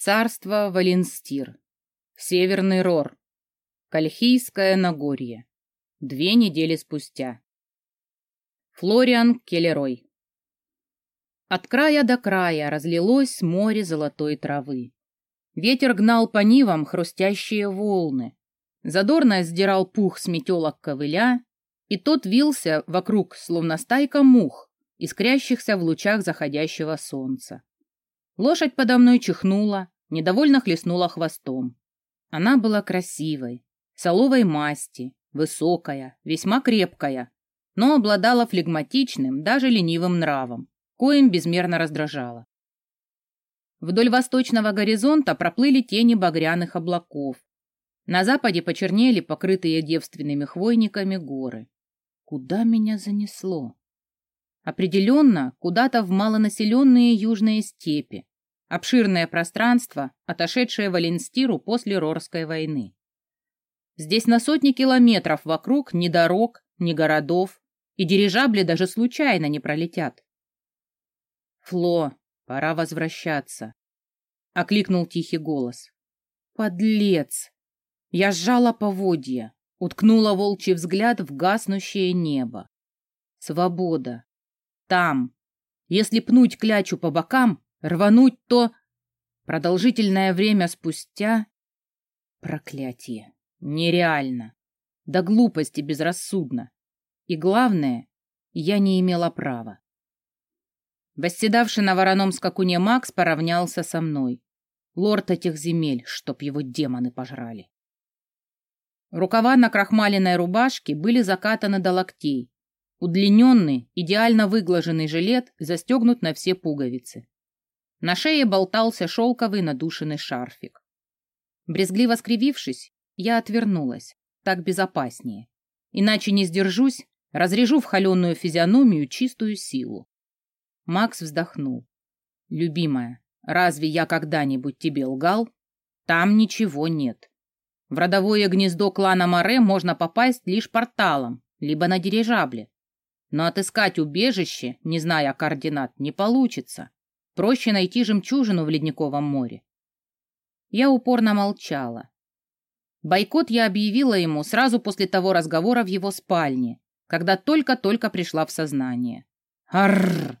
Царство Валенстир. Северный Рор. Кальхийское Нагорье. Две недели спустя. Флориан Келлерой. От края до края разлилось море золотой травы. Ветер гнал по нивам хрустящие волны. Задорно сдирал пух с метелок ковыля, и тот вился вокруг, словно стайка мух, искрящихся в лучах заходящего солнца. Лошадь подо мной чихнула, недовольно хлестнула хвостом. Она была красивой, соловой масти, высокая, весьма крепкая, но обладала флегматичным, даже ленивым нравом, коим безмерно раздражала. Вдоль восточного горизонта проплыли тени багряных облаков. На западе почернели покрытые девственными хвойниками горы. Куда меня занесло? Определенно, куда-то в малонаселенные южные степи, обширное пространство, отошедшее Валенстиру после Рорской войны. Здесь на сотни километров вокруг ни дорог, ни городов, и дирижабли даже случайно не пролетят. «Фло, пора возвращаться», — окликнул тихий голос. «Подлец!» Я сжала поводья, уткнула волчий взгляд в гаснущее небо. Свобода. Там. Если пнуть клячу по бокам, рвануть, то... Продолжительное время спустя... Проклятие. Нереально. До глупости безрассудно. И главное, я не имела права. Восседавший на вороном скакуне Макс поравнялся со мной. Лорд этих земель, чтоб его демоны пожрали. Рукава на крахмаленной рубашке были закатаны до локтей. Удлиненный, идеально выглаженный жилет застегнут на все пуговицы. На шее болтался шелковый надушенный шарфик. Брезгливо скривившись, я отвернулась. Так безопаснее. Иначе не сдержусь, разрежу в холеную физиономию чистую силу. Макс вздохнул. «Любимая, разве я когда-нибудь тебе лгал? Там ничего нет. В родовое гнездо клана Море можно попасть лишь порталом, либо на дирижабле. Но отыскать убежище, не зная координат, не получится. Проще найти жемчужину в Ледниковом море. Я упорно молчала. Бойкот я объявила ему сразу после того разговора в его спальне, когда только-только пришла в сознание. Арррр!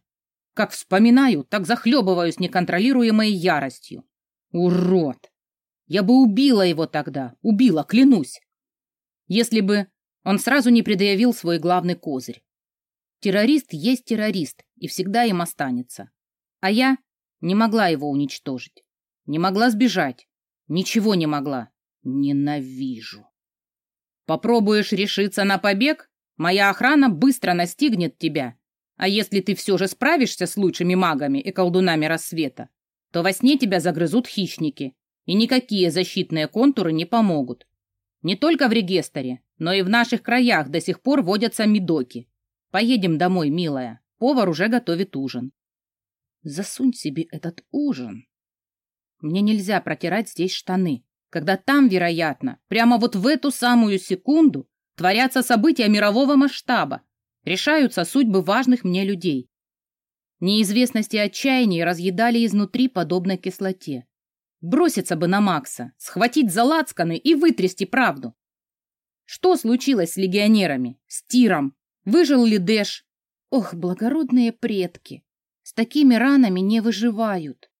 Как вспоминаю, так захлебываюсь неконтролируемой яростью. Урод! Я бы убила его тогда, убила, клянусь. Если бы он сразу не предъявил свой главный козырь. Террорист есть террорист и всегда им останется. А я не могла его уничтожить. Не могла сбежать. Ничего не могла. Ненавижу. Попробуешь решиться на побег? Моя охрана быстро настигнет тебя. А если ты все же справишься с лучшими магами и колдунами рассвета, то во сне тебя загрызут хищники, и никакие защитные контуры не помогут. Не только в Регестере, но и в наших краях до сих пор водятся медоки. Поедем домой, милая. Повар уже готовит ужин. Засунь себе этот ужин. Мне нельзя протирать здесь штаны, когда там, вероятно, прямо вот в эту самую секунду творятся события мирового масштаба, решаются судьбы важных мне людей. Неизвестность и отчаяние разъедали изнутри подобно кислоте. Броситься бы на Макса, схватить за лацканы и вытрясти правду. Что случилось с легионерами, с Тиром? Выжил ли Дэш? Ох, благородные предки! С такими ранами не выживают.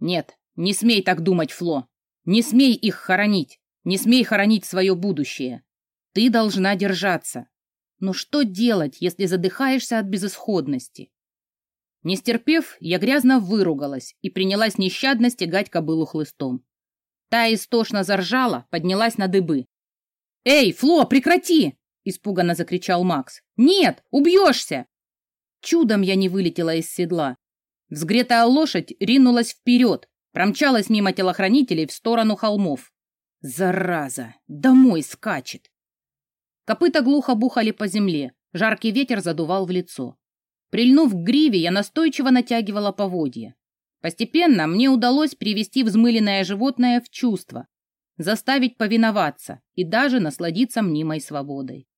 Нет, не смей так думать, Фло. Не смей их хоронить. Не смей хоронить свое будущее. Ты должна держаться. Но что делать, если задыхаешься от безысходности? Не стерпев, я грязно выругалась и принялась нещадно стегать кобылу хлыстом. Та истошно заржала, поднялась на дыбы. «Эй, Фло, прекрати!» — испуганно закричал Макс. «Нет, убьешься!» Чудом я не вылетела из седла. Взгретая лошадь ринулась вперед, промчалась мимо телохранителей в сторону холмов. Зараза! Домой скачет! Копыта глухо бухали по земле, жаркий ветер задувал в лицо. Прильнув к гриве, я настойчиво натягивала поводья. Постепенно мне удалось привести взмыленное животное в чувство, заставить повиноваться и даже насладиться мнимой свободой.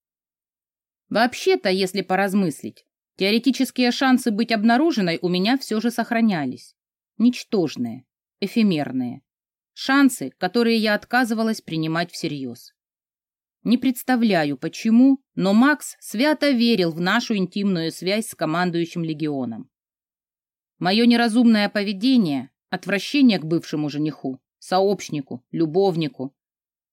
Вообще-то, если поразмыслить, Теоретические шансы быть обнаруженной у меня все же сохранялись. Ничтожные. эфемерные. Шансы, которые я отказывалась принимать всерьез. Не представляю, почему, но Макс свято верил в нашу интимную связь с командующим легионом. Мое неразумное поведение, отвращение к бывшему жениху, сообщнику, любовнику,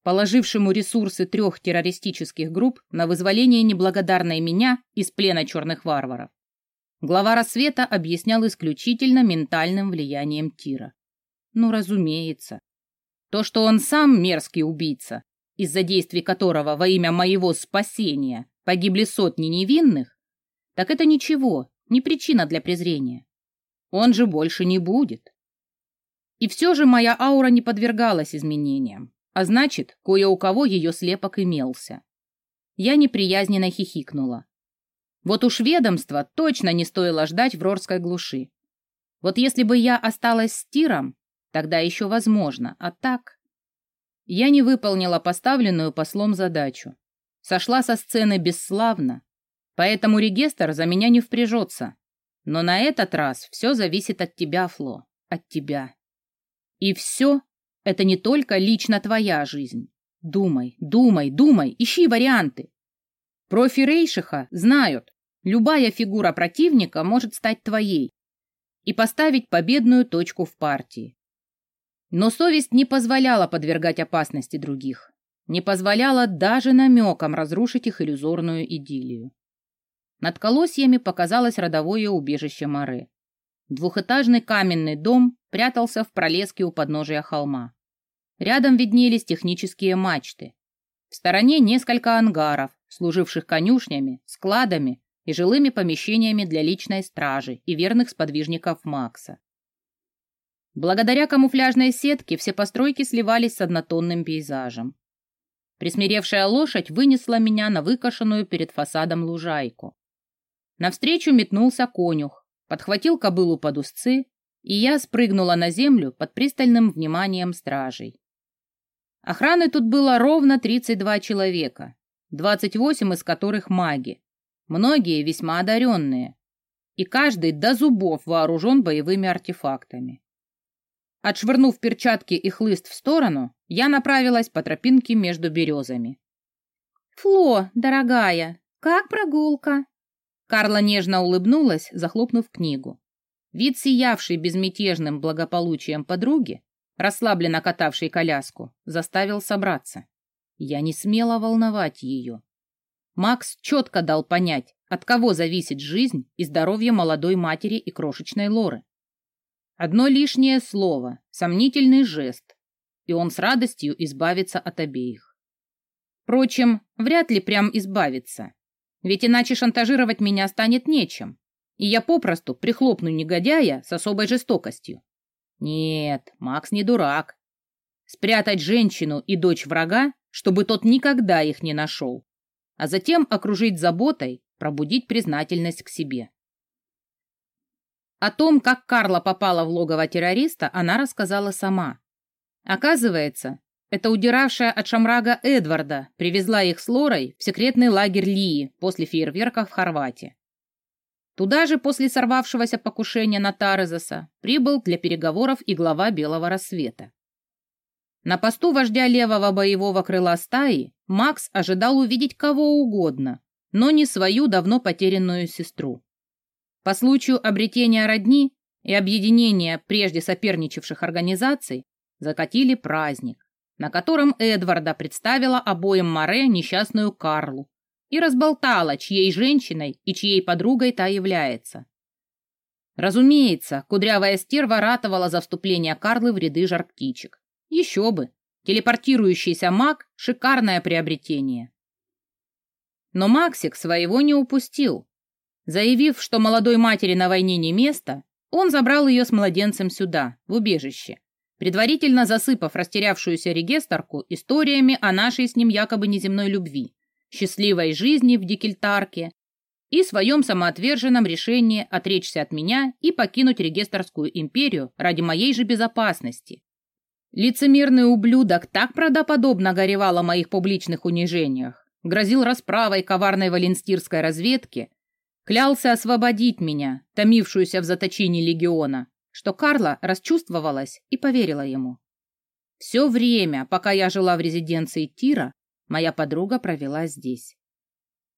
положившему ресурсы трех террористических групп на вызволение неблагодарной меня из плена черных варваров. Глава рассвета объяснял исключительно ментальным влиянием Тира. Ну, разумеется. То, что он сам мерзкий убийца, из-за действий которого во имя моего спасения погибли сотни невинных, так это ничего, не причина для презрения. Он же больше не будет. И все же моя аура не подвергалась изменениям, а значит, кое у кого ее слепок имелся. Я неприязненно хихикнула. Вот уж ведомство точно не стоило ждать в Рорской глуши. Вот если бы я осталась с Тиром, тогда еще возможно, а так... Я не выполнила поставленную послом задачу. Сошла со сцены бесславно, поэтому регистр за меня не впряжется. Но на этот раз все зависит от тебя, Фло, от тебя. И все — это не только лично твоя жизнь. Думай, думай, думай, ищи варианты. Профи Рейшиха знают, любая фигура противника может стать твоей и поставить победную точку в партии. Но совесть не позволяла подвергать опасности других, не позволяла даже намекам разрушить их иллюзорную идиллию. Над колосьями показалось родовое убежище Море. Двухэтажный каменный дом прятался в пролеске у подножия холма. Рядом виднелись технические мачты. В стороне несколько ангаров, служивших конюшнями, складами и жилыми помещениями для личной стражи и верных сподвижников Макса. Благодаря камуфляжной сетке все постройки сливались с однотонным пейзажем. Присмиревшая лошадь вынесла меня на выкошенную перед фасадом лужайку. Навстречу метнулся конюх, подхватил кобылу под узцы, и я спрыгнула на землю под пристальным вниманием стражей. Охраны тут было ровно 32 человека, 28 из которых маги, многие весьма одаренные, и каждый до зубов вооружен боевыми артефактами. Отшвырнув перчатки и хлыст в сторону, я направилась по тропинке между березами. «Фло, дорогая, как прогулка?» Карла нежно улыбнулась, захлопнув книгу. Вид, сиявший безмятежным благополучием подруги, расслабленно катавшей коляску, заставил собраться. Я не смела волновать ее. Макс четко дал понять, от кого зависит жизнь и здоровье молодой матери и крошечной Лоры. Одно лишнее слово, сомнительный жест, и он с радостью избавится от обеих. Впрочем, вряд ли прям избавится. Ведь иначе шантажировать меня станет нечем, и я попросту прихлопну негодяя с особой жестокостью. Нет, Макс не дурак. Спрятать женщину и дочь врага, чтобы тот никогда их не нашел, а затем окружить заботой, пробудить признательность к себе. О том, как Карла попала в логово террориста, она рассказала сама. Оказывается, это удиравшая от Шамрага Эдварда привезла их с Лорой в секретный лагерь Лии после фейерверка в Хорватии. Туда же после сорвавшегося покушения на Тарезоса прибыл для переговоров и глава Белого Рассвета. На посту вождя левого боевого крыла стаи Макс ожидал увидеть кого угодно, но не свою давно потерянную сестру. По случаю обретения родни и объединения прежде соперничавших организаций закатили праздник на котором Эдварда представила обоим Море несчастную Карлу и разболтала, чьей женщиной и чьей подругой та является. Разумеется, кудрявая стерва ратовала за вступление Карлы в ряды жар-птичек. Еще бы, телепортирующийся маг — шикарное приобретение. Но Максик своего не упустил. Заявив, что молодой матери на войне не место, он забрал ее с младенцем сюда, в убежище, предварительно засыпав растерявшуюся регистрку историями о нашей с ним якобы неземной любви, счастливой жизни в Дикельтарке и своем самоотверженном решении отречься от меня и покинуть регистрскую империю ради моей же безопасности. Лицемерный ублюдок так правдоподобно горевал о моих публичных унижениях, грозил расправой коварной валенстирской разведки, клялся освободить меня, томившуюся в заточении легиона, что Карла расчувствовалась и поверила ему. Все время, пока я жила в резиденции Тира, моя подруга провела здесь.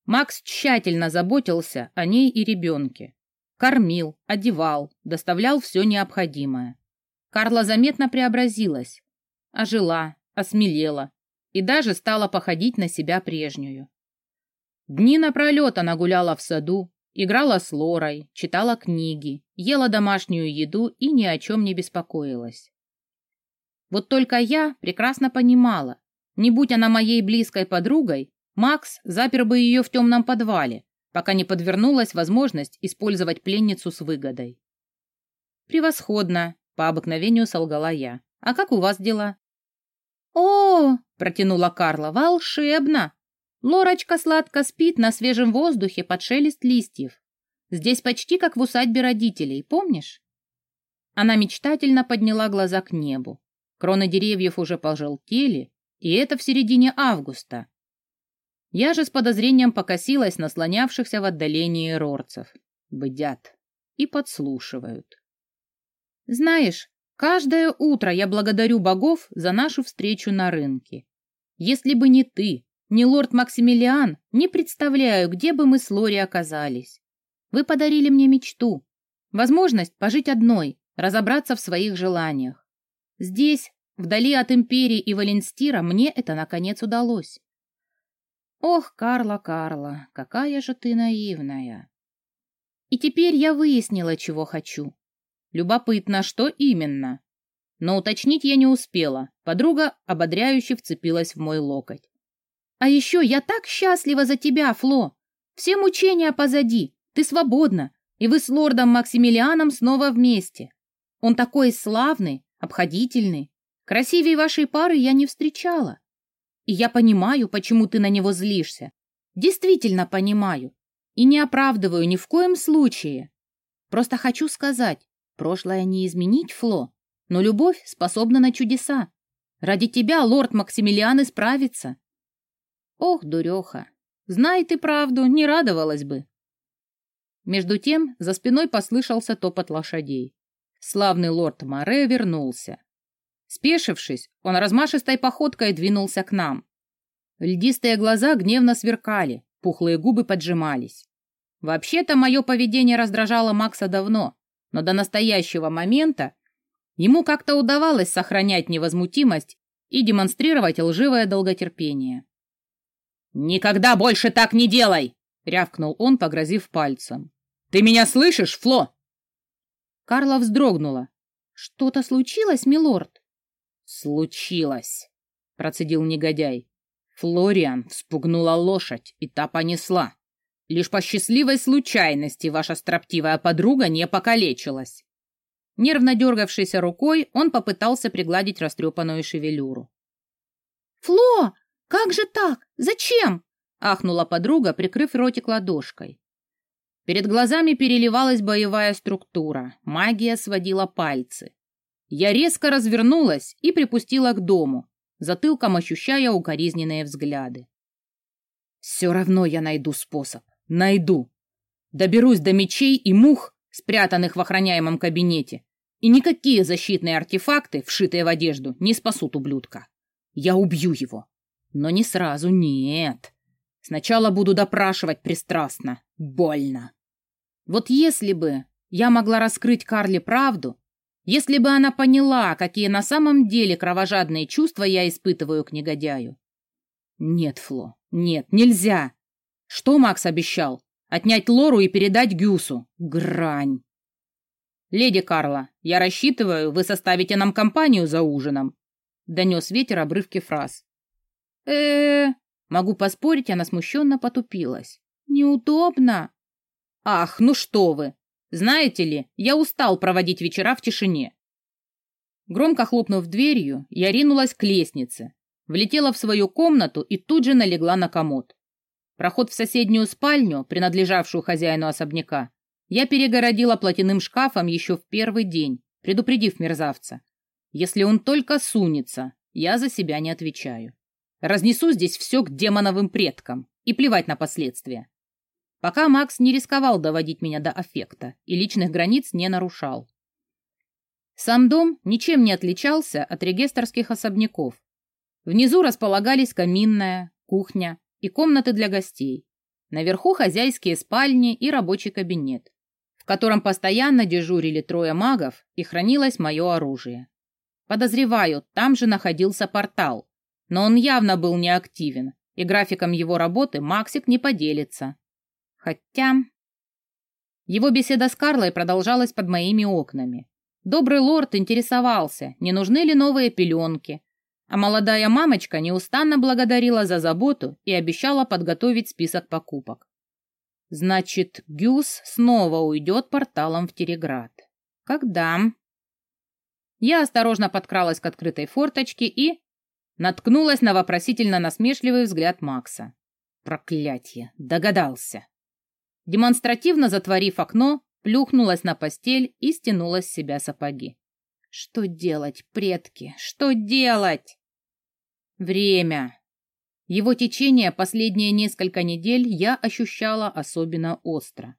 Макс тщательно заботился о ней и ребенке. Кормил, одевал, доставлял все необходимое. Карла заметно преобразилась, ожила, осмелела и даже стала походить на себя прежнюю. Дни напролет она гуляла в саду, играла с Лорой, читала книги, ела домашнюю еду и ни о чем не беспокоилась. Вот только я прекрасно понимала, не будь она моей близкой подругой, Макс запер бы ее в темном подвале, пока не подвернулась возможность использовать пленницу с выгодой. «Превосходно!» — по обыкновению солгала я. «А как у вас дела?» «О!» — протянула Карла. «Волшебно! Лорочка сладко спит на свежем воздухе под шелест листьев. Здесь почти как в усадьбе родителей, помнишь? Она мечтательно подняла глаза к небу. Кроны деревьев уже пожелтели, и это в середине августа. Я же с подозрением покосилась на слонявшихся в отдалении рорцев. Бдят и подслушивают. Знаешь, каждое утро я благодарю богов за нашу встречу на рынке. Если бы не ты, ни лорд Максимилиан, не представляю, где бы мы с Лори оказались. Вы подарили мне мечту, возможность пожить одной, разобраться в своих желаниях. Здесь, вдали от Империи и Валенстира, мне это, наконец, удалось. Ох, Карла, Карла, какая же ты наивная. И теперь я выяснила, чего хочу. Любопытно, что именно. Но уточнить я не успела. Подруга ободряюще вцепилась в мой локоть. А еще я так счастлива за тебя, Фло. Все мучения позади, ты свободна, и вы с лордом Максимилианом снова вместе. Он такой славный, обходительный. Красивее вашей пары я не встречала. И я понимаю, почему ты на него злишься. Действительно понимаю. И не оправдываю ни в коем случае. Просто хочу сказать, прошлое не изменить, Фло, но любовь способна на чудеса. Ради тебя лорд Максимилиан исправится. Ох, дуреха, знай ты правду, не радовалась бы. Между тем за спиной послышался топот лошадей. Славный лорд Море вернулся. Спешившись, он размашистой походкой двинулся к нам. Льдистые глаза гневно сверкали, пухлые губы поджимались. Вообще-то мое поведение раздражало Макса давно, но до настоящего момента ему как-то удавалось сохранять невозмутимость и демонстрировать лживое долготерпение. «Никогда больше так не делай!» — рявкнул он, погрозив пальцем. «Ты меня слышишь, Фло?» Карла вздрогнула. «Что-то случилось, милорд?» «Случилось», — процедил негодяй. Флориан вспугнула лошадь, и та понесла. Лишь по счастливой случайности ваша строптивая подруга не покалечилась. Нервно дергавшейся рукой, он попытался пригладить растрепанную шевелюру. «Фло, «Как же так? Зачем?» — ахнула подруга, прикрыв ротик ладошкой. Перед глазами переливалась боевая структура, магия сводила пальцы. Я резко развернулась и припустила к дому, затылком ощущая укоризненные взгляды. Все равно я найду способ. Найду. Доберусь до мечей и мух, спрятанных в охраняемом кабинете, и никакие защитные артефакты, вшитые в одежду, не спасут ублюдка. Я убью его. Но не сразу, нет. Сначала буду допрашивать пристрастно. Больно. Вот если бы я могла раскрыть Карле правду, если бы она поняла, какие на самом деле кровожадные чувства я испытываю к негодяю. Нет, Фло, нет, нельзя. Что Макс обещал? Отнять Лору и передать Гюсу. Грань. Леди Карла, я рассчитываю, вы составите нам компанию за ужином. Донес ветер обрывки фраз э Могу поспорить, она смущенно потупилась. «Неудобно». «Ах, ну что вы! Знаете ли, я устал проводить вечера в тишине». Громко хлопнув дверью, я ринулась к лестнице, влетела в свою комнату и тут же налегла на комод. Проход в соседнюю спальню, принадлежавшую хозяину особняка, я перегородила платяным шкафом еще в первый день, предупредив мерзавца. Если он только сунется, я за себя не отвечаю. Разнесу здесь все к демоновым предкам и плевать на последствия. Пока Макс не рисковал доводить меня до аффекта и личных границ не нарушал. Сам дом ничем не отличался от регистрских особняков. Внизу располагались каминная, кухня и комнаты для гостей. Наверху хозяйские спальни и рабочий кабинет, в котором постоянно дежурили трое магов и хранилось мое оружие. Подозреваю, там же находился портал, но он явно был неактивен, и графиком его работы Максик не поделится. Хотя... Его беседа с Карлой продолжалась под моими окнами. Добрый лорд интересовался, не нужны ли новые пеленки, а молодая мамочка неустанно благодарила за заботу и обещала подготовить список покупок. Значит, Гюс снова уйдет порталом в Тереград. Когда? Я осторожно подкралась к открытой форточке и... Наткнулась на вопросительно-насмешливый взгляд Макса. Проклятье! Догадался! Демонстративно затворив окно, плюхнулась на постель и стянула с себя сапоги. Что делать, предки? Что делать? Время. Его течение последние несколько недель я ощущала особенно остро.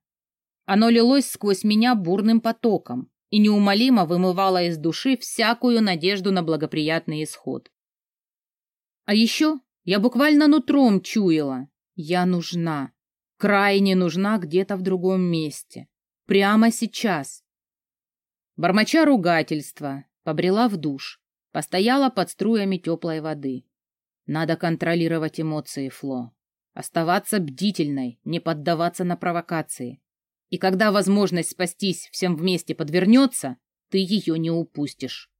Оно лилось сквозь меня бурным потоком и неумолимо вымывало из души всякую надежду на благоприятный исход. А еще я буквально нутром чуяла. Я нужна, крайне нужна где-то в другом месте. Прямо сейчас. Бормоча ругательства, побрела в душ, постояла под струями теплой воды. Надо контролировать эмоции, Фло. Оставаться бдительной, не поддаваться на провокации. И когда возможность спастись всем вместе подвернется, ты ее не упустишь.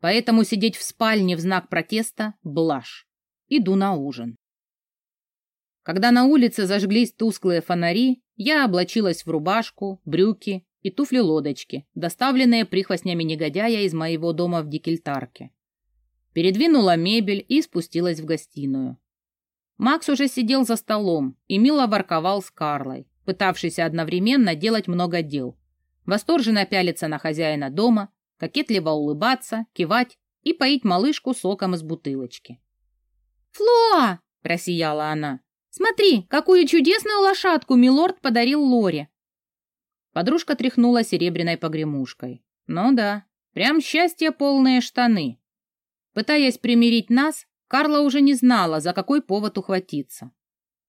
Поэтому сидеть в спальне в знак протеста – блажь. Иду на ужин. Когда на улице зажглись тусклые фонари, я облачилась в рубашку, брюки и туфли-лодочки, доставленные прихвостнями негодяя из моего дома в Дикельтарке передвинула мебель и спустилась в гостиную. Макс уже сидел за столом и мило ворковал с Карлой, пытавшийся одновременно делать много дел. Восторженно пялиться на хозяина дома, кокетливо улыбаться, кивать и поить малышку соком из бутылочки. «Фло!» – просияла она. «Смотри, какую чудесную лошадку милорд подарил Лоре!» Подружка тряхнула серебряной погремушкой. «Ну да, прям счастье полные штаны!» Пытаясь примирить нас, Карла уже не знала, за какой повод ухватиться.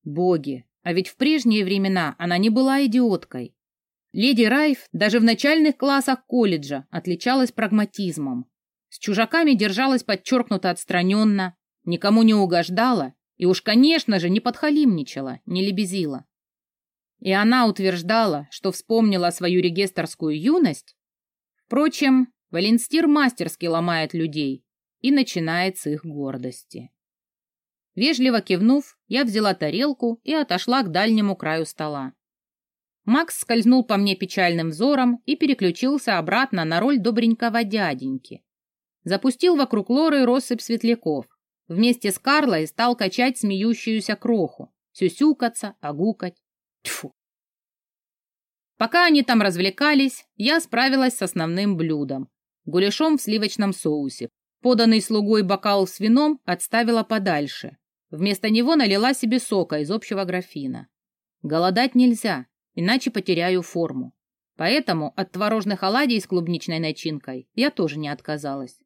Боги, а ведь в прежние времена она не была идиоткой. Леди Райф даже в начальных классах колледжа отличалась прагматизмом. С чужаками держалась подчеркнуто отстраненно, никому не угождала и уж, конечно же, не подхалимничала, не лебезила. И она утверждала, что вспомнила свою регистрскую юность. Впрочем, Валенстир мастерски ломает людей, и начинается их гордости. Вежливо кивнув, я взяла тарелку и отошла к дальнему краю стола. Макс скользнул по мне печальным взором и переключился обратно на роль добренького дяденьки. Запустил вокруг Лоры россыпь светляков. Вместе с Карлой стал качать смеющуюся кроху, сюсюкаться, огукать. Тьфу! Пока они там развлекались, я справилась с основным блюдом – гуляшом в сливочном соусе, Поданный слугой бокал с вином отставила подальше. Вместо него налила себе сока из общего графина. Голодать нельзя, иначе потеряю форму. Поэтому от творожных оладий с клубничной начинкой я тоже не отказалась.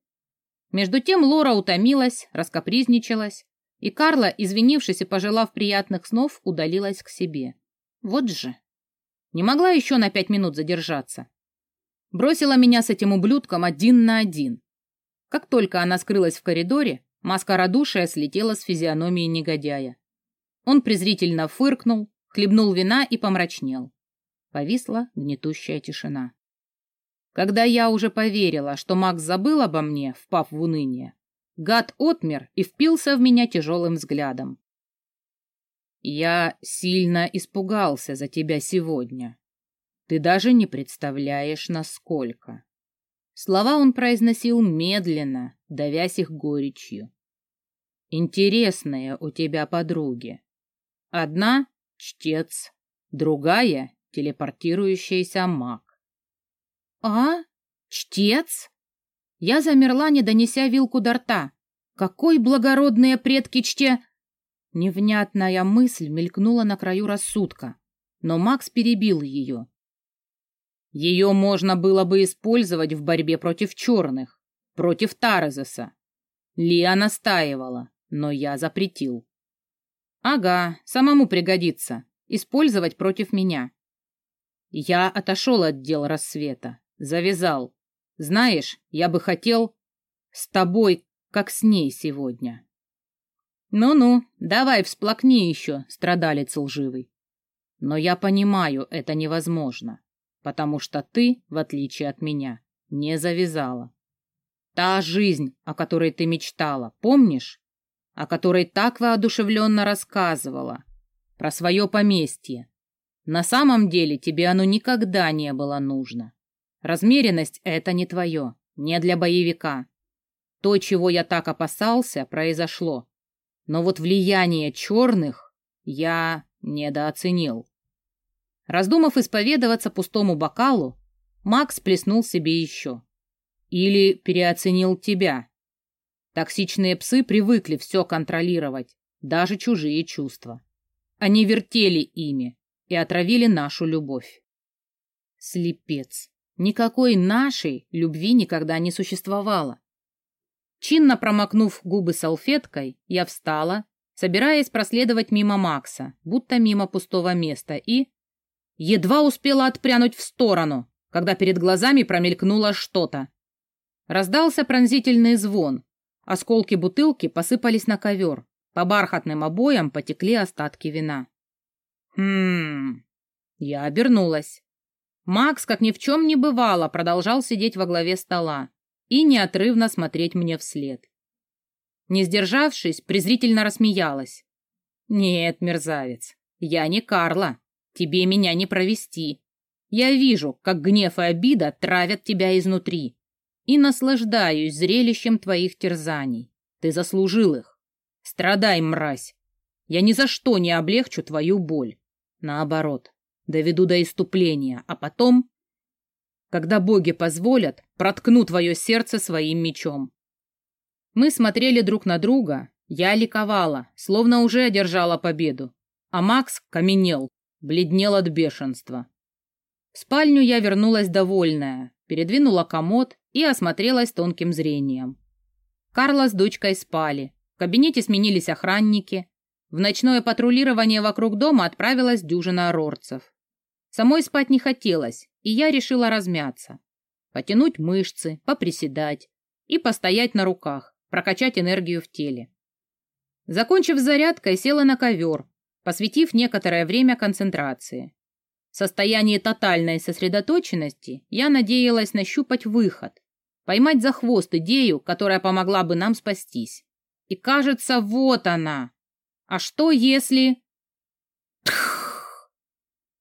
Между тем Лора утомилась, раскопризничалась, и Карла, извинившись и пожелав приятных снов, удалилась к себе. Вот же. Не могла еще на пять минут задержаться. Бросила меня с этим ублюдком один на один. Как только она скрылась в коридоре, маска радушия слетела с физиономии негодяя. Он презрительно фыркнул, хлебнул вина и помрачнел. Повисла гнетущая тишина. Когда я уже поверила, что Макс забыл обо мне, впав в уныние, гад отмер и впился в меня тяжелым взглядом. «Я сильно испугался за тебя сегодня. Ты даже не представляешь, насколько». Слова он произносил медленно, давясь их горечью. «Интересные у тебя подруги. Одна — чтец, другая — телепортирующийся маг». «А? Чтец?» Я замерла, не донеся вилку до рта. «Какой благородные предки чте...» Невнятная мысль мелькнула на краю рассудка, но Макс перебил ее. Ее можно было бы использовать в борьбе против черных, против Таразеса. Лия настаивала, но я запретил. Ага, самому пригодится. Использовать против меня. Я отошел от дел рассвета, завязал. Знаешь, я бы хотел с тобой, как с ней сегодня. Ну-ну, давай всплакни еще, страдалец лживый. Но я понимаю, это невозможно, потому что ты, в отличие от меня, не завязала. Та жизнь, о которой ты мечтала, помнишь? О которой так воодушевленно рассказывала. Про свое поместье. На самом деле тебе оно никогда не было нужно. Размеренность — это не твое, не для боевика. То, чего я так опасался, произошло. Но вот влияние черных я недооценил. Раздумав исповедоваться пустому бокалу, Макс плеснул себе еще. Или переоценил тебя. Токсичные псы привыкли все контролировать, даже чужие чувства. Они вертели ими и отравили нашу любовь. Слепец. Никакой нашей любви никогда не существовало. Чинно промокнув губы салфеткой, я встала, собираясь проследовать мимо Макса, будто мимо пустого места, и... Едва успела отпрянуть в сторону, когда перед глазами промелькнуло что-то. Раздался пронзительный звон. Осколки бутылки посыпались на ковер. По бархатным обоям потекли остатки вина. Хм... Я обернулась. Макс, как ни в чем не бывало, продолжал сидеть во главе стола и неотрывно смотреть мне вслед. Не сдержавшись, презрительно рассмеялась. «Нет, мерзавец, я не Карла. Тебе меня не провести. Я вижу, как гнев и обида травят тебя изнутри и наслаждаюсь зрелищем твоих терзаний. Ты заслужил их. Страдай, мразь. Я ни за что не облегчу твою боль. Наоборот, доведу до иступления, а потом, когда боги позволят, проткну твое сердце своим мечом. Мы смотрели друг на друга, я ликовала, словно уже одержала победу, а Макс каменел, бледнел от бешенства. В спальню я вернулась довольная, передвинула комод и осмотрелась тонким зрением. Карла с дочкой спали, в кабинете сменились охранники, в ночное патрулирование вокруг дома отправилась дюжина арорцев. Самой спать не хотелось, и я решила размяться. Потянуть мышцы, поприседать и постоять на руках, прокачать энергию в теле. Закончив зарядкой, села на ковер, посвятив некоторое время концентрации. В состоянии тотальной сосредоточенности я надеялась нащупать выход, поймать за хвост идею, которая помогла бы нам спастись. И кажется, вот она. А что если... Тх!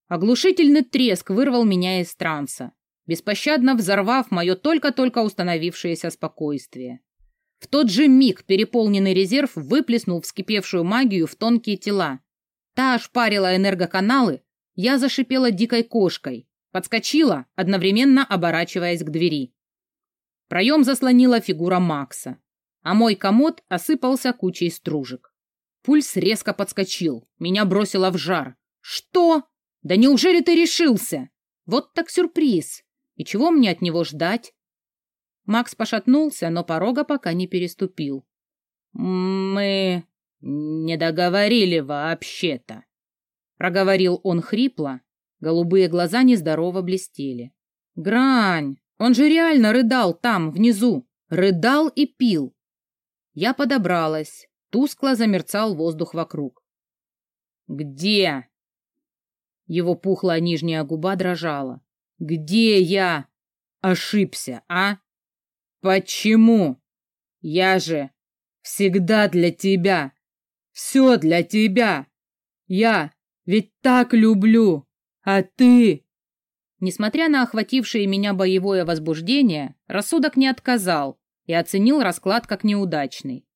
Оглушительный треск вырвал меня из транса, беспощадно взорвав мое только-только установившееся спокойствие. В тот же миг переполненный резерв выплеснул вскипевшую магию в тонкие тела. Та ошпарила энергоканалы, я зашипела дикой кошкой, подскочила, одновременно оборачиваясь к двери. Проем заслонила фигура Макса, а мой комод осыпался кучей стружек. Пульс резко подскочил, меня бросило в жар. «Что? Да неужели ты решился? Вот так сюрприз! И чего мне от него ждать?» Макс пошатнулся, но порога пока не переступил. «Мы не договорили вообще-то», — проговорил он хрипло. Голубые глаза нездорово блестели. «Грань! Он же реально рыдал там, внизу! Рыдал и пил!» Я подобралась. Тускло замерцал воздух вокруг. «Где?» Его пухлая нижняя губа дрожала. «Где я ошибся, а?» Почему? Я же всегда для тебя. Все для тебя. Я ведь так люблю. А ты... Несмотря на охватившее меня боевое возбуждение, рассудок не отказал и оценил расклад как неудачный.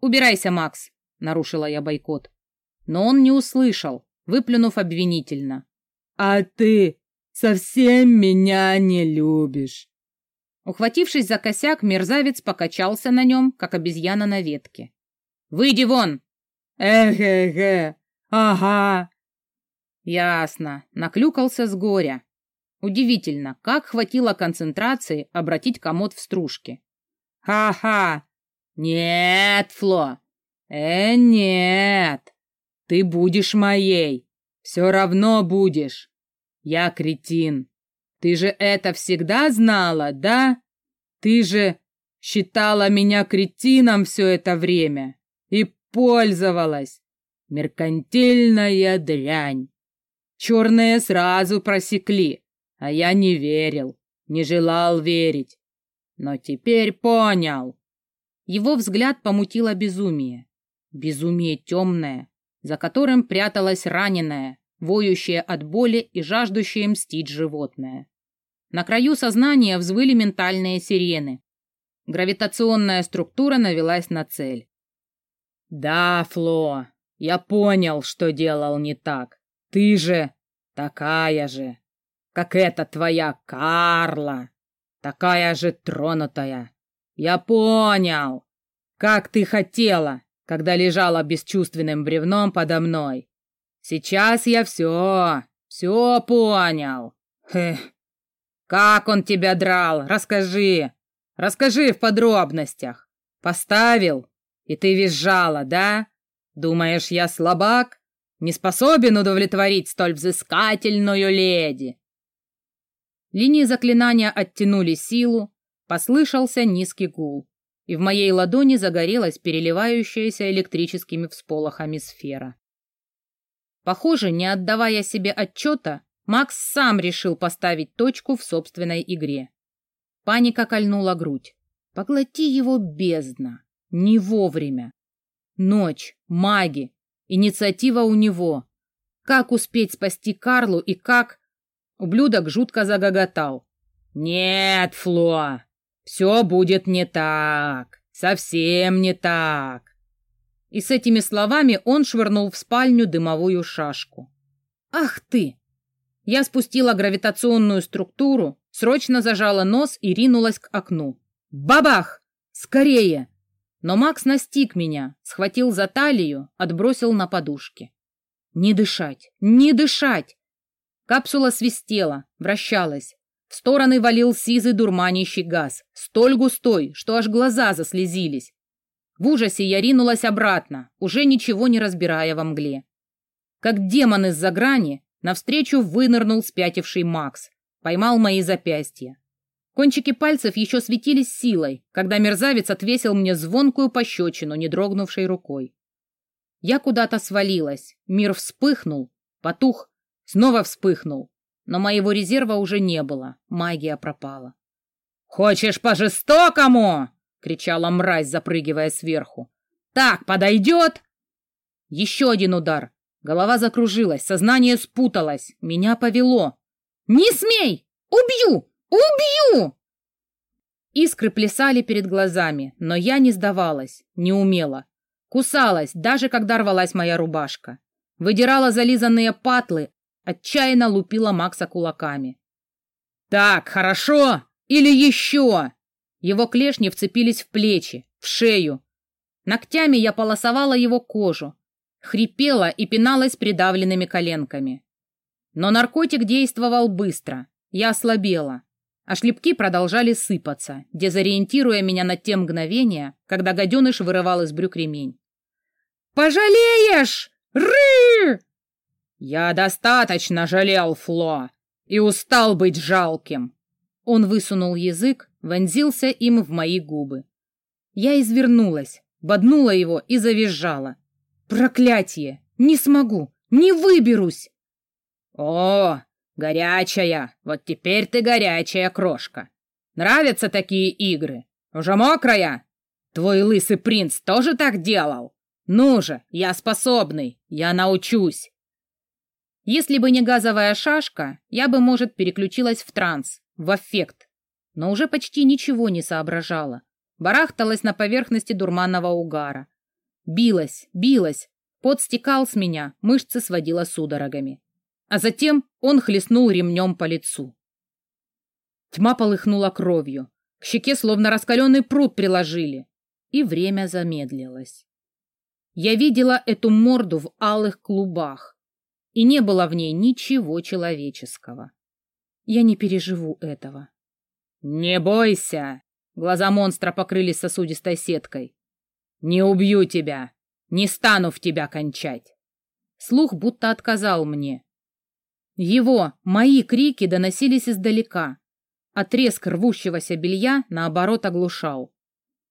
«Убирайся, Макс!» — нарушила я бойкот. Но он не услышал, выплюнув обвинительно. «А ты совсем меня не любишь. Ухватившись за косяк, мерзавец покачался на нем, как обезьяна на ветке. «Выйди вон!» «Эх-эх-эх! Ага!» «Ясно. Наклюкался с горя. Удивительно, как хватило концентрации обратить комод в стружки. «Ха-ха! Нет, Фло! Э, нет! Ты будешь моей! Все равно будешь! Я кретин! Ты же это всегда знала, да? Ты же считала меня кретином все это время и пользовалась! Меркантильная дрянь! Черные сразу просекли, а я не верил, не желал верить. Но теперь понял. Его взгляд помутило безумие. Безумие темное, за которым пряталось раненое, воющее от боли и жаждущее мстить животное. На краю сознания взвыли ментальные сирены. Гравитационная структура навелась на цель. «Да, Фло, я понял, что делал не так. Ты же такая же, как эта твоя Карла, такая же тронутая. Я понял, как ты хотела, когда лежала бесчувственным бревном подо мной. Сейчас я все, все понял. Хех. Как он тебя драл? Расскажи. Расскажи в подробностях. Поставил, и ты визжала, да? Думаешь, я слабак? не способен удовлетворить столь взыскательную леди. Линии заклинания оттянули силу, послышался низкий гул, и в моей ладони загорелась переливающаяся электрическими всполохами сфера. Похоже, не отдавая себе отчета, Макс сам решил поставить точку в собственной игре. Паника кольнула грудь. Поглоти его бездна. Не вовремя. Ночь, маги, Инициатива у него. Как успеть спасти Карлу и как... Ублюдок жутко загоготал. «Нет, Фло, все будет не так. Совсем не так». И с этими словами он швырнул в спальню дымовую шашку. «Ах ты!» Я спустила гравитационную структуру, срочно зажала нос и ринулась к окну. «Бабах! Скорее!» Но Макс настиг меня, схватил за талию, отбросил на подушки. Не дышать, не дышать! Капсула свистела, вращалась. В стороны валил сизый дурманящий газ, столь густой, что аж глаза заслезились. В ужасе я ринулась обратно, уже ничего не разбирая во мгле. Как демон из-за грани, навстречу вынырнул спятивший Макс, поймал мои запястья. Кончики пальцев еще светились силой, когда мерзавец отвесил мне звонкую пощечину, не дрогнувшей рукой. Я куда-то свалилась, мир вспыхнул, потух, снова вспыхнул, но моего резерва уже не было, магия пропала. «Хочешь по-жестокому?» — кричала мразь, запрыгивая сверху. «Так подойдет?» Еще один удар. Голова закружилась, сознание спуталось, меня повело. «Не смей! Убью! Убью!» Искры плясали перед глазами, но я не сдавалась, не умела. Кусалась, даже когда рвалась моя рубашка. Выдирала зализанные патлы, отчаянно лупила Макса кулаками. «Так, хорошо! Или еще!» Его клешни вцепились в плечи, в шею. Ногтями я полосовала его кожу, хрипела и пиналась придавленными коленками. Но наркотик действовал быстро. Я ослабела а шлепки продолжали сыпаться, дезориентируя меня на те мгновения, когда гаденыш вырывал из брюк ремень. «Пожалеешь! Ры!» «Я достаточно жалел Фло и устал быть жалким!» Он высунул язык, вонзился им в мои губы. Я извернулась, боднула его и завизжала. «Проклятие! Не смогу! Не выберусь!» «О, «Горячая! Вот теперь ты горячая крошка! Нравятся такие игры? Уже мокрая? Твой лысый принц тоже так делал? Ну же, я способный, я научусь!» Если бы не газовая шашка, я бы, может, переключилась в транс, в аффект, но уже почти ничего не соображала. Барахталась на поверхности дурманного угара. Билась, билась, пот стекал с меня, мышцы сводила судорогами а затем он хлестнул ремнем по лицу. Тьма полыхнула кровью, к щеке словно раскаленный пруд приложили, и время замедлилось. Я видела эту морду в алых клубах, и не было в ней ничего человеческого. Я не переживу этого. «Не бойся!» Глаза монстра покрылись сосудистой сеткой. «Не убью тебя! Не стану в тебя кончать!» Слух будто отказал мне. Его, мои крики доносились издалека, треск рвущегося белья, наоборот, оглушал.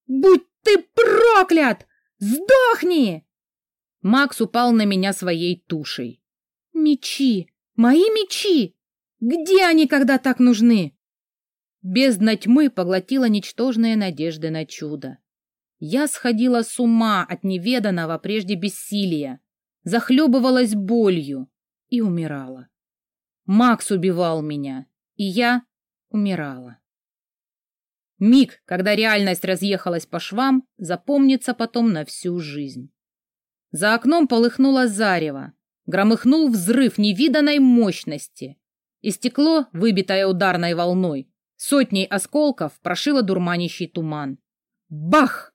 «Будь ты проклят! Сдохни!» Макс упал на меня своей тушей. «Мечи! Мои мечи! Где они, когда так нужны?» Бездна тьмы поглотила ничтожные надежды на чудо. Я сходила с ума от неведанного прежде бессилия, захлебывалась болью и умирала. Макс убивал меня, и я умирала. Миг, когда реальность разъехалась по швам, запомнится потом на всю жизнь. За окном полыхнуло зарево, громыхнул взрыв невиданной мощности, и стекло, выбитое ударной волной, сотней осколков прошило дурманящий туман. Бах!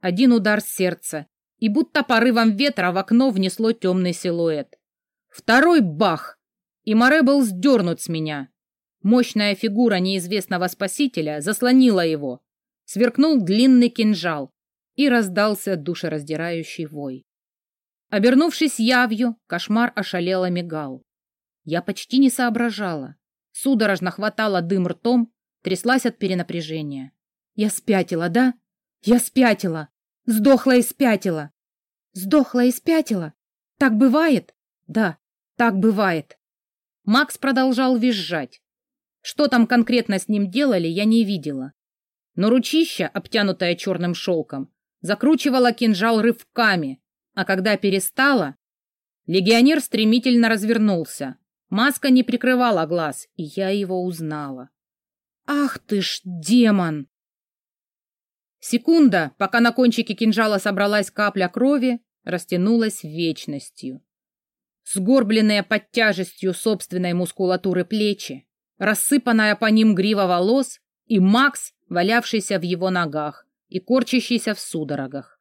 Один удар сердца, и будто порывом ветра в окно внесло темный силуэт. Второй бах! И Море был сдернут с меня. Мощная фигура неизвестного спасителя заслонила его. Сверкнул длинный кинжал, и раздался душераздирающий вой. Обернувшись явью, кошмар ошалело мигал. Я почти не соображала. Судорожно хватала дым ртом, тряслась от перенапряжения. Я спятила, да? Я спятила. Сдохла и спятила. Сдохла и спятила. Так бывает? Да, так бывает. Макс продолжал визжать. Что там конкретно с ним делали, я не видела. Но ручища, обтянутая черным шелком, закручивала кинжал рывками, а когда перестала, легионер стремительно развернулся. Маска не прикрывала глаз, и я его узнала. «Ах ты ж демон!» Секунда, пока на кончике кинжала собралась капля крови, растянулась вечностью. Сгорбленные под тяжестью собственной мускулатуры плечи, рассыпанная по ним грива волос и Макс, валявшийся в его ногах и корчащийся в судорогах.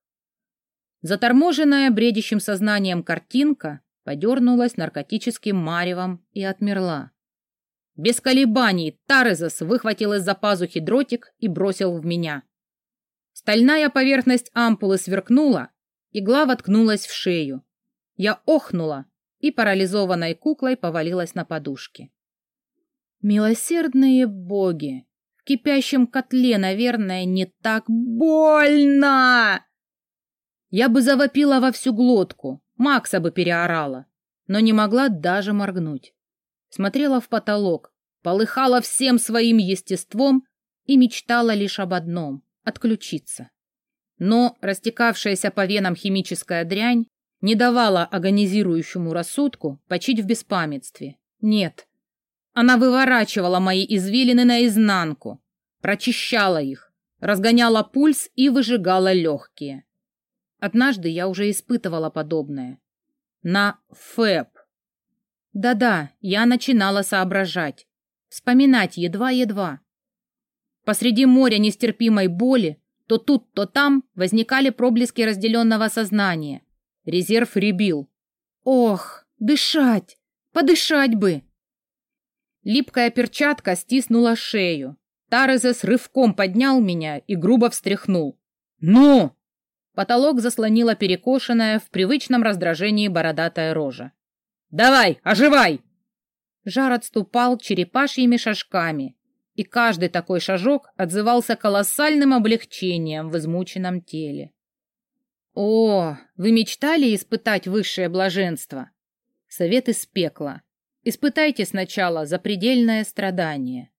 Заторможенная бредящим сознанием картинка подернулась наркотическим маревом и отмерла. Без колебаний Тарезас выхватил из-за пазухи дротик и бросил в меня. Стальная поверхность ампулы сверкнула, игла воткнулась в шею. Я охнула и парализованной куклой повалилась на подушки. Милосердные боги! В кипящем котле, наверное, не так больно! Я бы завопила во всю глотку, Макса бы переорала, но не могла даже моргнуть. Смотрела в потолок, полыхала всем своим естеством и мечтала лишь об одном отключиться. Но растекавшаяся по венам химическая дрянь не давала агонизирующему рассудку почить в беспамятстве. Нет. Она выворачивала мои извилины наизнанку, прочищала их, разгоняла пульс и выжигала легкие. Однажды я уже испытывала подобное. На ФЭП. Да-да, я начинала соображать, вспоминать едва-едва. Посреди моря нестерпимой боли то тут, то там возникали проблески разделенного сознания. Резерв ребил. Ох, дышать! Подышать бы! Липкая перчатка стиснула шею. Тарезес рывком поднял меня и грубо встряхнул. «Ну!» Потолок заслонила перекошенная в привычном раздражении бородатая рожа. «Давай, оживай!» Жар отступал черепашьими шажками, и каждый такой шажок отзывался колоссальным облегчением в измученном теле. О, вы мечтали испытать высшее блаженство? Совет из пекла. Испытайте сначала запредельное страдание.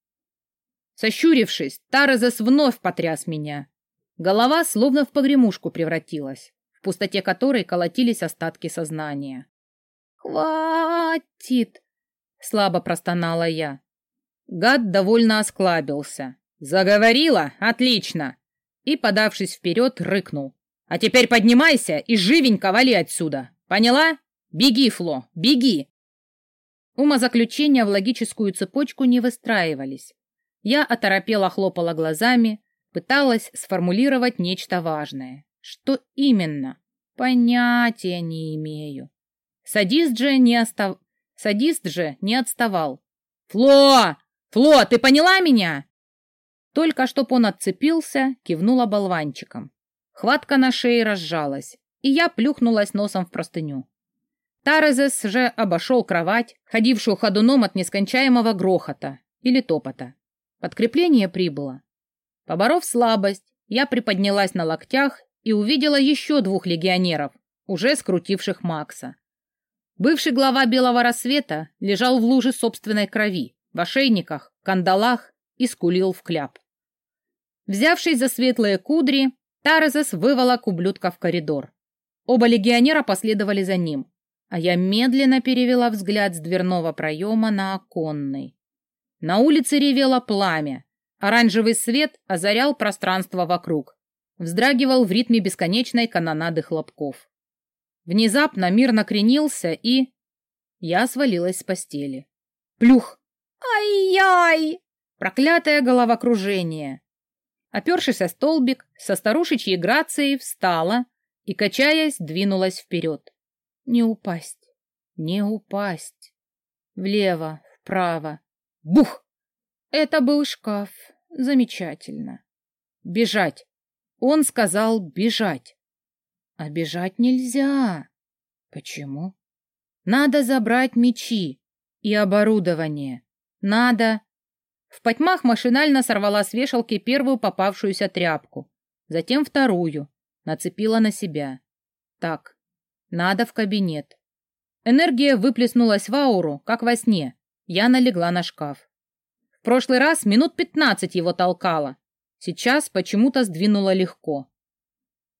Сощурившись, Таразес вновь потряс меня. Голова словно в погремушку превратилась, в пустоте которой колотились остатки сознания. «Хватит!» — слабо простонала я. Гад довольно осклабился. «Заговорила? Отлично!» И, подавшись вперед, рыкнул. «А теперь поднимайся и живенько вали отсюда! Поняла? Беги, Фло, беги!» Умозаключения в логическую цепочку не выстраивались. Я оторопела хлопала глазами, пыталась сформулировать нечто важное. Что именно? Понятия не имею. Садист же не, остав... Садист же не отставал. «Фло! «Фло, ты поняла меня?» Только чтоб он отцепился, кивнула болванчиком. Хватка на шее разжалась, и я плюхнулась носом в простыню. Тарезес же обошел кровать, ходившую ходуном от нескончаемого грохота или топота. Подкрепление прибыло. Поборов слабость, я приподнялась на локтях и увидела еще двух легионеров, уже скрутивших Макса. Бывший глава Белого Рассвета лежал в луже собственной крови, в ошейниках, кандалах и скулил в кляп. Взявшись за светлые кудри, Тарезес выволок ублюдка в коридор. Оба легионера последовали за ним, а я медленно перевела взгляд с дверного проема на оконный. На улице ревело пламя, оранжевый свет озарял пространство вокруг, вздрагивал в ритме бесконечной канонады хлопков. Внезапно мир накренился, и... Я свалилась с постели. Плюх! Ай-яй! Проклятое головокружение! Опершись о столбик, со старушечьей грацией встала и, качаясь, двинулась вперед. Не упасть, не упасть. Влево, вправо. Бух! Это был шкаф. Замечательно. Бежать. Он сказал бежать. А бежать нельзя. Почему? Надо забрать мечи и оборудование. Надо... В потьмах машинально сорвала с вешалки первую попавшуюся тряпку, затем вторую, нацепила на себя. Так, надо в кабинет. Энергия выплеснулась в ауру, как во сне. Я налегла на шкаф. В прошлый раз минут пятнадцать его толкала. Сейчас почему-то сдвинула легко.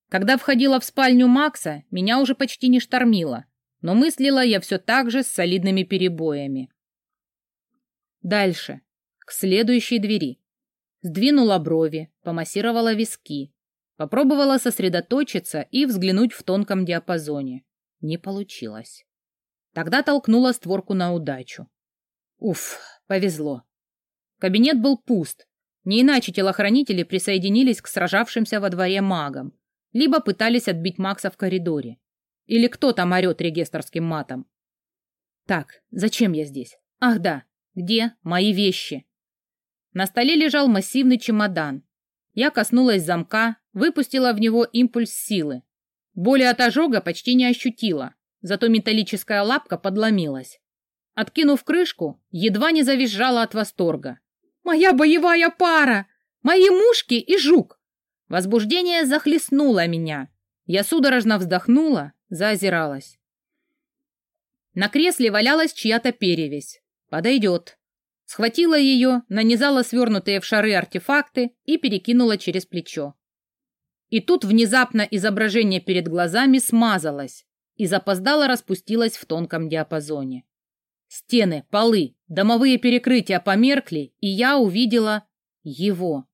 Когда входила в спальню Макса, меня уже почти не штормило, но мыслила я все так же с солидными перебоями. Дальше, к следующей двери. Сдвинула брови, помассировала виски, попробовала сосредоточиться и взглянуть в тонком диапазоне. Не получилось. Тогда толкнула створку на удачу. Уф, повезло. Кабинет был пуст. Не иначе телохранители присоединились к сражавшимся во дворе магам, либо пытались отбить Макса в коридоре. Или кто там орет регистрским матом. Так, зачем я здесь? Ах да, где мои вещи? На столе лежал массивный чемодан. Я коснулась замка, выпустила в него импульс силы. Боли от ожога почти не ощутила, зато металлическая лапка подломилась. Откинув крышку, едва не завизжала от восторга. «Моя боевая пара! Мои мушки и жук! Возбуждение захлестнуло меня. Я судорожно вздохнула, заозиралась. На кресле валялась чья-то перевесь. Подойдет. Схватила ее, нанизала свернутые в шары артефакты и перекинула через плечо. И тут внезапно изображение перед глазами смазалось и запоздало распустилось в тонком диапазоне. Стены, полы, домовые перекрытия померкли, и я увидела его.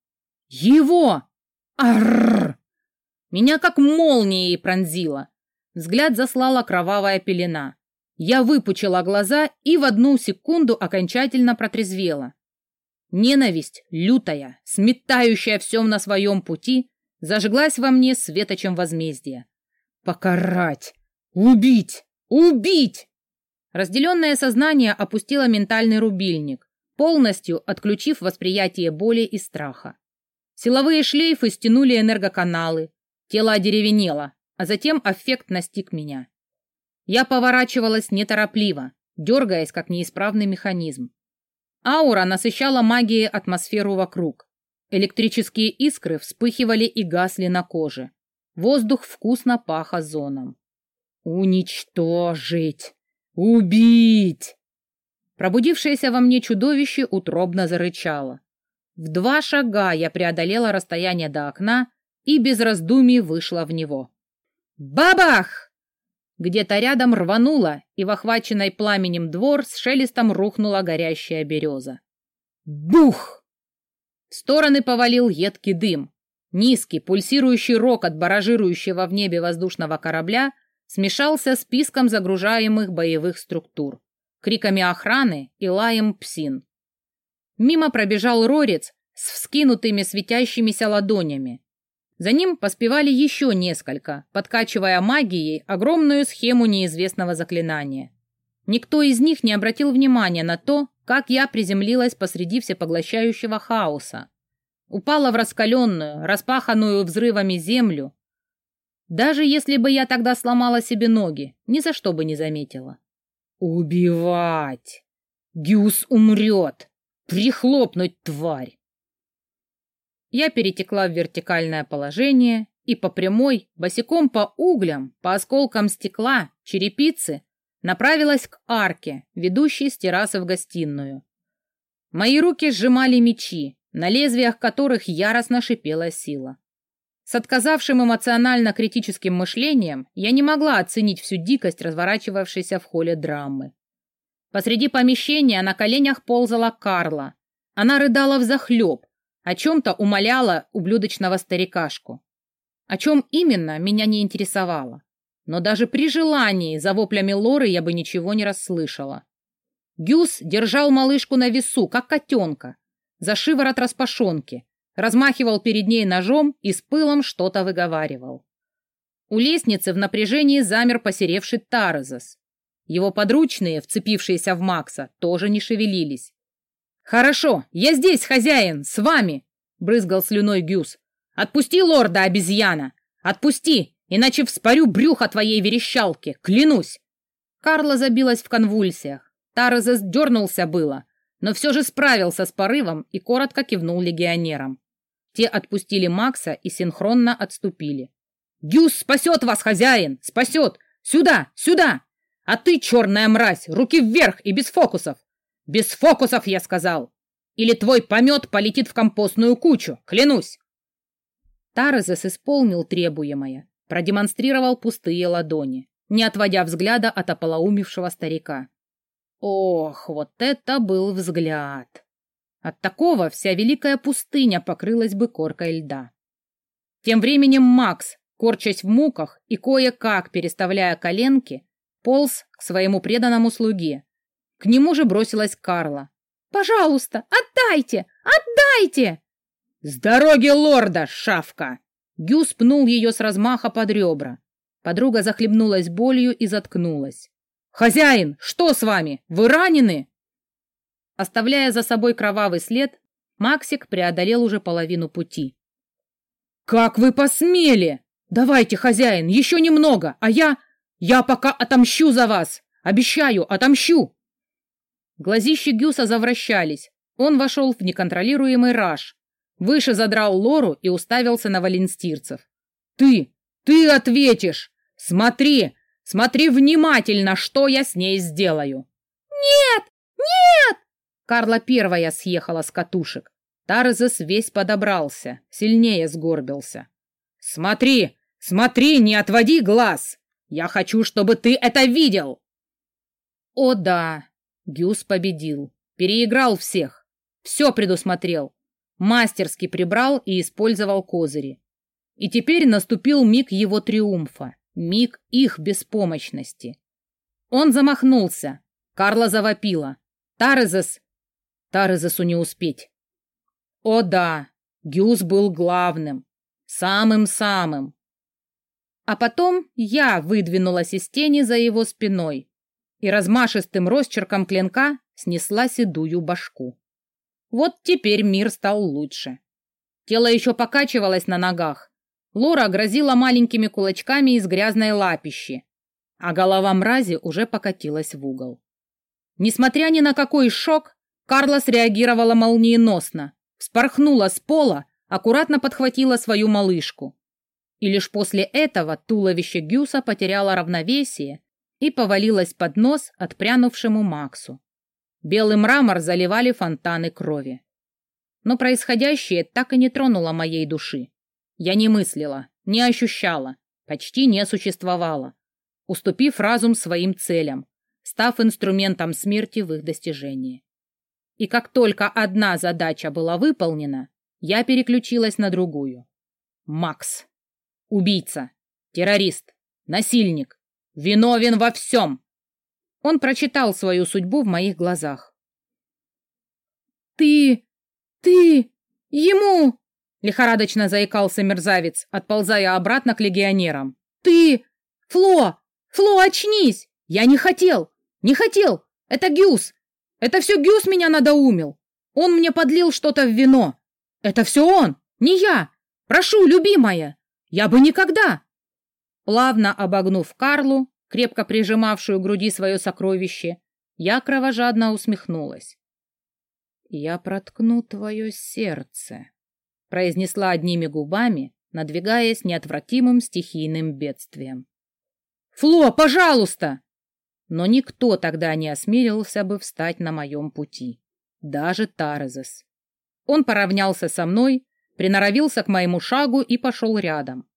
Его! Арррр! Меня как молнией пронзило. Взгляд заслала кровавая пелена. Я выпучила глаза и в одну секунду окончательно протрезвела. Ненависть, лютая, сметающая все на своем пути, зажглась во мне светочем возмездия. Покарать! Убить! Убить! Разделенное сознание опустило ментальный рубильник, полностью отключив восприятие боли и страха. Силовые шлейфы стянули энергоканалы, тело одеревенело, а затем аффект настиг меня. Я поворачивалась неторопливо, дергаясь, как неисправный механизм. Аура насыщала магией атмосферу вокруг. Электрические искры вспыхивали и гасли на коже. Воздух вкусно пах озоном. «Уничтожить! Убить!» Пробудившееся во мне чудовище утробно зарычало. В два шага я преодолела расстояние до окна и без раздумий вышла в него. Бабах! Где-то рядом рвануло, и в охваченной пламенем двор с шелестом рухнула горящая береза. Бух! В стороны повалил едкий дым. Низкий, пульсирующий рок от баражирующего в небе воздушного корабля смешался с писком загружаемых боевых структур, криками охраны и лаем псин. Мимо пробежал Рорец с вскинутыми светящимися ладонями. За ним поспевали еще несколько, подкачивая магией огромную схему неизвестного заклинания. Никто из них не обратил внимания на то, как я приземлилась посреди всепоглощающего хаоса. Упала в раскаленную, распаханную взрывами землю. Даже если бы я тогда сломала себе ноги, ни за что бы не заметила. Убивать! Гюс умрет! Прихлопнуть, тварь! Я перетекла в вертикальное положение и по прямой, босиком по углям, по осколкам стекла, черепицы, направилась к арке, ведущей с террасы в гостиную. Мои руки сжимали мечи, на лезвиях которых яростно шипела сила. С отказавшим эмоционально-критическим мышлением я не могла оценить всю дикость разворачивавшейся в холле драмы. Посреди помещения на коленях ползала Карла. Она рыдала взахлеб, о чем-то умоляла ублюдочного старикашку. О чем именно, меня не интересовало. Но даже при желании за воплями Лоры я бы ничего не расслышала. Гюс держал малышку на весу, как котенка, за шиворот распашонки, размахивал перед ней ножом и с пылом что-то выговаривал. У лестницы в напряжении замер посеревший Тарезас. Его подручные, вцепившиеся в Макса, тоже не шевелились. «Хорошо, я здесь, хозяин, с вами!» — брызгал слюной Гюс. «Отпусти лорда, обезьяна! Отпусти, иначе вспорю брюхо твоей верещалки, клянусь!» Карла забилась в конвульсиях. Тарезес дернулся было, но все же справился с порывом и коротко кивнул легионерам. Те отпустили Макса и синхронно отступили. «Гюс спасет вас, хозяин! Спасет! Сюда! Сюда! А ты, черная мразь, руки вверх и без фокусов! Без фокусов, я сказал! Или твой помет полетит в компостную кучу, клянусь!» Тарезес исполнил требуемое, продемонстрировал пустые ладони, не отводя взгляда от ополоумевшего старика. Ох, вот это был взгляд! От такого вся великая пустыня покрылась бы коркой льда. Тем временем Макс, корчась в муках и кое-как переставляя коленки, полз к своему преданному слуге. К нему же бросилась Карла. «Пожалуйста, отдайте! Отдайте!» «С дороги лорда, шавка!» Гюс пнул ее с размаха под ребра. Подруга захлебнулась болью и заткнулась. «Хозяин, что с вами? Вы ранены?» Оставляя за собой кровавый след, Максик преодолел уже половину пути. «Как вы посмели! Давайте, хозяин, еще немного, а я... Я пока отомщу за вас! Обещаю, отомщу!» Глазищи Гюса завращались. Он вошел в неконтролируемый раж. Выше задрал лору и уставился на валенстирцев. «Ты! Ты ответишь! Смотри! Смотри внимательно, что я с ней сделаю!» «Нет! Нет!» Карла первая съехала с катушек. Тарзес весь подобрался, сильнее сгорбился. «Смотри! Смотри, не отводи глаз! Я хочу, чтобы ты это видел!» О да! Гюс победил. Переиграл всех. Все предусмотрел. Мастерски прибрал и использовал козыри. И теперь наступил миг его триумфа, миг их беспомощности. Он замахнулся. Карла завопила. Тарезес Тарезесу не успеть. О да, Гюс был главным, самым-самым. А потом я выдвинулась из тени за его спиной и размашистым росчерком клинка снесла седую башку. Вот теперь мир стал лучше. Тело еще покачивалось на ногах. Лора грозила маленькими кулачками из грязной лапищи, а голова мрази уже покатилась в угол. Несмотря ни на какой шок, Карла среагировала молниеносно, вспорхнула с пола, аккуратно подхватила свою малышку. И лишь после этого туловище Гюса потеряло равновесие и повалилось под нос отпрянувшему Максу. Белый мрамор заливали фонтаны крови. Но происходящее так и не тронуло моей души. Я не мыслила, не ощущала, почти не существовала, уступив разум своим целям, став инструментом смерти в их достижении. И как только одна задача была выполнена, я переключилась на другую. Макс. Убийца. Террорист. Насильник. Виновен во всем. Он прочитал свою судьбу в моих глазах. «Ты... ты... ему...» — лихорадочно заикался мерзавец, отползая обратно к легионерам. «Ты... Фло! Фло, очнись! Я не хотел! Не хотел! Это Гюс! Это все Гюс меня надоумил. Он мне подлил что-то в вино. Это все он, не я. Прошу, любимая. Я бы никогда. Плавно обогнув Карлу, крепко прижимавшую к груди свое сокровище, я кровожадно усмехнулась. «Я проткну твое сердце», — произнесла одними губами, надвигаясь неотвратимым стихийным бедствием. «Фло, пожалуйста!» Но никто тогда не осмелился бы встать на моем пути. Даже Тарезес. Он поравнялся со мной, приноровился к моему шагу и пошел рядом.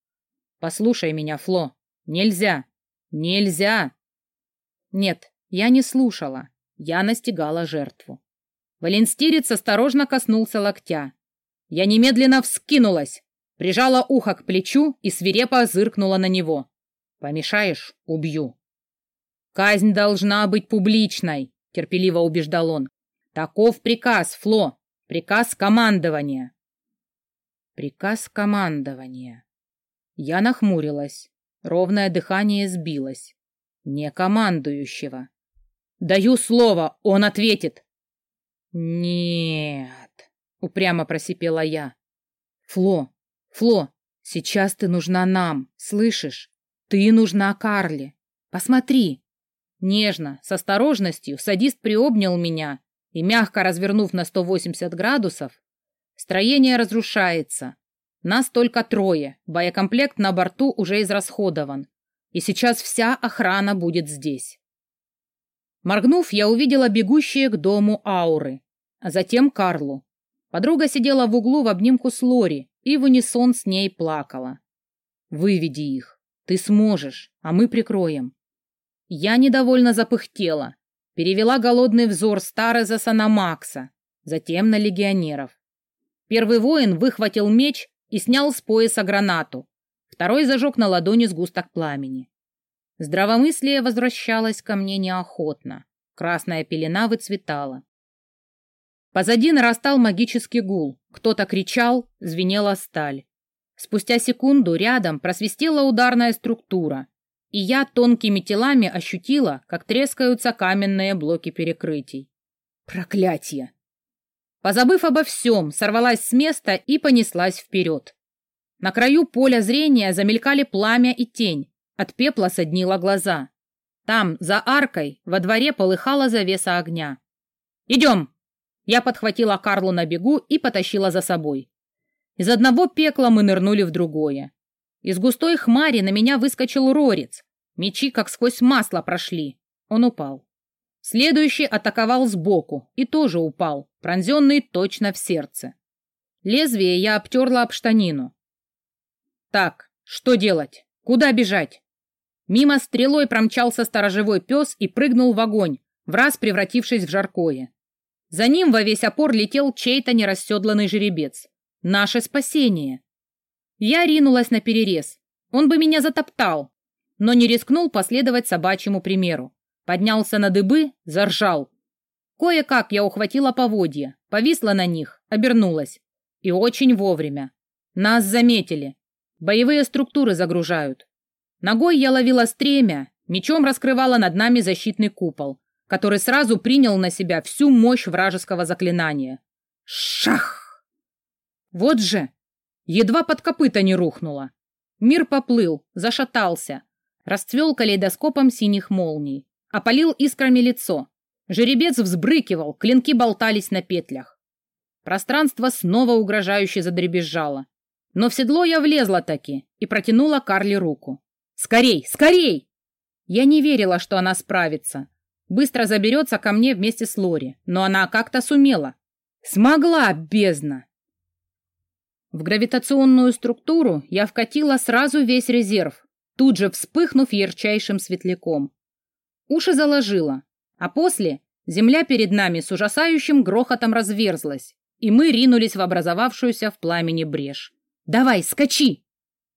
«Послушай меня, Фло. Нельзя. Нельзя!» Нет, я не слушала. Я настигала жертву. Валенстирец осторожно коснулся локтя. Я немедленно вскинулась, прижала ухо к плечу и свирепо зыркнула на него. «Помешаешь — убью». «Казнь должна быть публичной», — терпеливо убеждал он. «Таков приказ, Фло, приказ командования». «Приказ командования». Я нахмурилась, ровное дыхание сбилось. Не командующего. «Даю слово, он ответит». «Нет», — упрямо просипела я. «Фло, Фло, сейчас ты нужна нам, слышишь? Ты нужна Карле. Посмотри, Нежно, с осторожностью, садист приобнял меня и, мягко развернув на 180 градусов, строение разрушается. Нас только трое, боекомплект на борту уже израсходован, и сейчас вся охрана будет здесь. Моргнув, я увидела бегущие к дому ауры, а затем Карлу. Подруга сидела в углу в обнимку с Лори и в унисон с ней плакала. «Выведи их. Ты сможешь, а мы прикроем. Я недовольно запыхтела, перевела голодный взор Старезаса на Макса, затем на легионеров. Первый воин выхватил меч и снял с пояса гранату, второй зажег на ладони сгусток пламени. Здравомыслие возвращалось ко мне неохотно, красная пелена выцветала. Позади нарастал магический гул, кто-то кричал, звенела сталь. Спустя секунду рядом просвистела ударная структура, и я тонкими телами ощутила, как трескаются каменные блоки перекрытий. Проклятье! Позабыв обо всем, сорвалась с места и понеслась вперед. На краю поля зрения замелькали пламя и тень, от пепла соднило глаза. Там, за аркой, во дворе полыхала завеса огня. «Идем!» Я подхватила Карлу на бегу и потащила за собой. Из одного пекла мы нырнули в другое. Из густой хмари на меня выскочил Рорец. Мечи как сквозь масло прошли. Он упал. Следующий атаковал сбоку и тоже упал, пронзенный точно в сердце. Лезвие я обтерла об штанину. Так, что делать? Куда бежать? Мимо стрелой промчался сторожевой пес и прыгнул в огонь, в раз превратившись в жаркое. За ним во весь опор летел чей-то нерасседланный жеребец. Наше спасение. Я ринулась на перерез. Он бы меня затоптал, но не рискнул последовать собачьему примеру. Поднялся на дыбы, заржал. Кое-как я ухватила поводья, повисла на них, обернулась. И очень вовремя. Нас заметили. Боевые структуры загружают. Ногой я ловила стремя, мечом раскрывала над нами защитный купол, который сразу принял на себя всю мощь вражеского заклинания. Шах! Вот же, Едва под копыта не рухнула. Мир поплыл, зашатался, расцвел калейдоскопом синих молний, опалил искрами лицо. Жеребец взбрыкивал, клинки болтались на петлях. Пространство снова угрожающе задребезжало. Но в седло я влезла таки и протянула Карли руку. «Скорей, скорей!» Я не верила, что она справится. Быстро заберется ко мне вместе с Лори, но она как-то сумела. Смогла, бездна! В гравитационную структуру я вкатила сразу весь резерв, тут же вспыхнув ярчайшим светляком. Уши заложила, а после земля перед нами с ужасающим грохотом разверзлась, и мы ринулись в образовавшуюся в пламени брешь. «Давай, скачи!»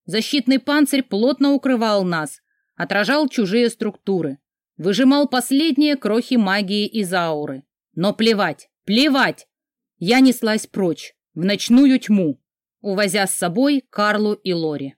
Защитный панцирь плотно укрывал нас, отражал чужие структуры, выжимал последние крохи магии из ауры. Но плевать, плевать! Я неслась прочь, в ночную тьму, увозя с собой Карлу и Лори.